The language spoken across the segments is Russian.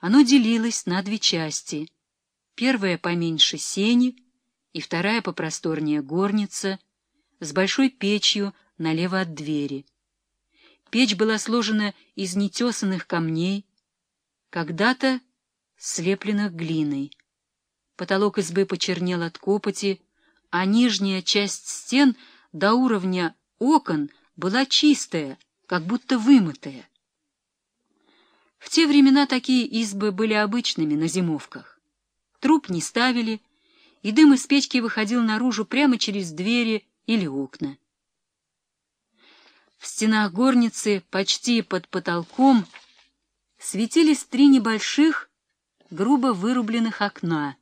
Оно делилось на две части. Первая поменьше сени и вторая попросторнее горница с большой печью налево от двери. Печь была сложена из нетесанных камней, когда-то слепленных глиной. Потолок избы почернел от копоти, а нижняя часть стен до уровня окон была чистая, как будто вымытая. Те времена такие избы были обычными на зимовках. Труп не ставили, и дым из печки выходил наружу прямо через двери или окна. В стенах горницы, почти под потолком, светились три небольших, грубо вырубленных окна.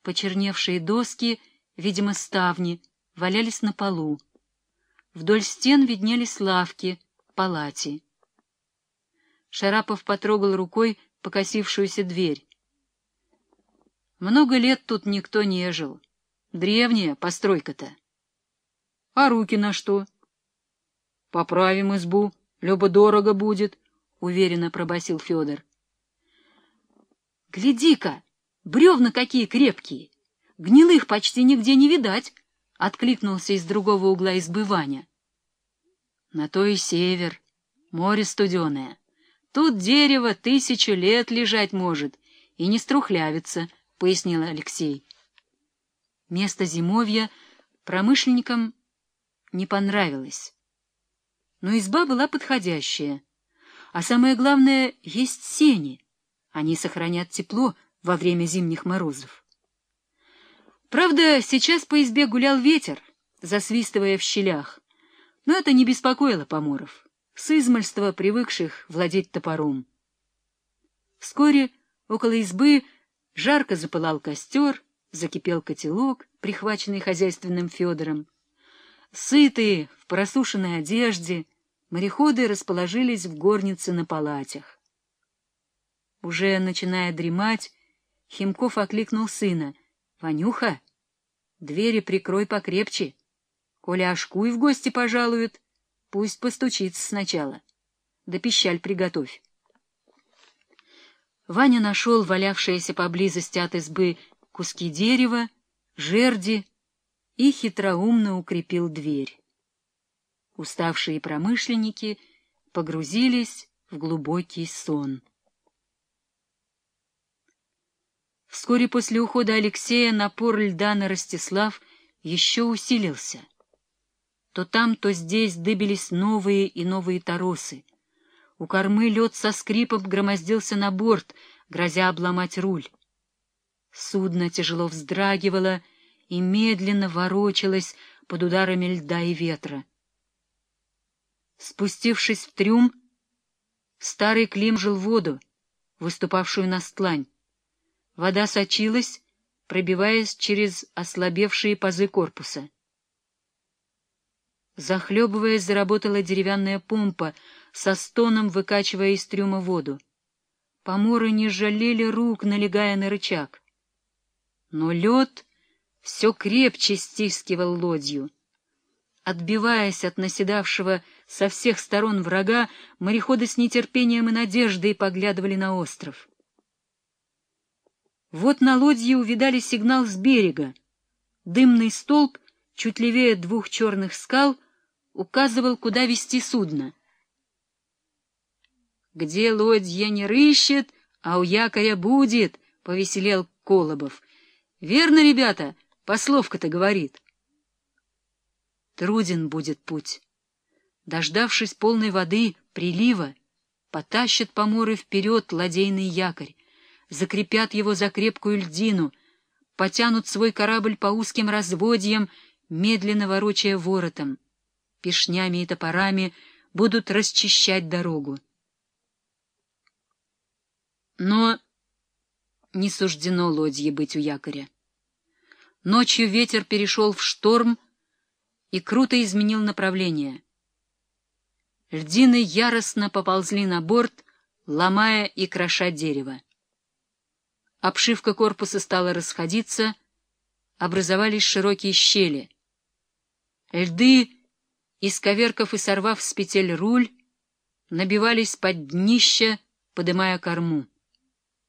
Почерневшие доски, видимо, ставни, валялись на полу. Вдоль стен виднелись лавки, палати. Шарапов потрогал рукой покосившуюся дверь. Много лет тут никто не жил. Древняя постройка-то. А руки на что? Поправим избу, любо-дорого будет, — уверенно пробасил Федор. Гляди-ка, бревна какие крепкие! Гнилых почти нигде не видать, — откликнулся из другого угла избы Ваня. На то и север, море студеное. Тут дерево тысячу лет лежать может и не струхлявится, — пояснил Алексей. Место зимовья промышленникам не понравилось. Но изба была подходящая. А самое главное, есть сени. Они сохранят тепло во время зимних морозов. Правда, сейчас по избе гулял ветер, засвистывая в щелях, но это не беспокоило поморов с измольства привыкших владеть топором. Вскоре около избы жарко запылал костер, закипел котелок, прихваченный хозяйственным Федором. Сытые, в просушенной одежде, мореходы расположились в горнице на палатях. Уже начиная дремать, Химков окликнул сына. — Ванюха, двери прикрой покрепче. Коля Ашкуй в гости пожалует, Пусть постучится сначала. Да пищаль приготовь. Ваня нашел валявшиеся поблизости от избы куски дерева, жерди и хитроумно укрепил дверь. Уставшие промышленники погрузились в глубокий сон. Вскоре после ухода Алексея напор льда на Ростислав еще усилился — то там, то здесь дыбились новые и новые торосы. У кормы лед со скрипом громоздился на борт, грозя обломать руль. Судно тяжело вздрагивало и медленно ворочалось под ударами льда и ветра. Спустившись в трюм, старый Клим жил воду, выступавшую на стлань. Вода сочилась, пробиваясь через ослабевшие пазы корпуса. Захлебываясь, заработала деревянная помпа, со стоном выкачивая из трюма воду. Поморы не жалели рук, налегая на рычаг. Но лед все крепче стискивал лодью. Отбиваясь от наседавшего со всех сторон врага, мореходы с нетерпением и надеждой поглядывали на остров. Вот на лодье увидали сигнал с берега. Дымный столб, чуть левее двух черных скал — указывал, куда вести судно. «Где лодья не рыщет, а у якоря будет», — повеселел Колобов. «Верно, ребята, пословка-то говорит». Труден будет путь. Дождавшись полной воды, прилива, потащат поморы вперед ладейный якорь, закрепят его за крепкую льдину, потянут свой корабль по узким разводьям, медленно ворочая воротом пешнями и топорами будут расчищать дорогу. Но не суждено лодье быть у якоря. Ночью ветер перешел в шторм и круто изменил направление. Льдины яростно поползли на борт, ломая и кроша дерево. Обшивка корпуса стала расходиться, образовались широкие щели. Льды исковеркав и сорвав с петель руль, набивались под днище, подымая корму.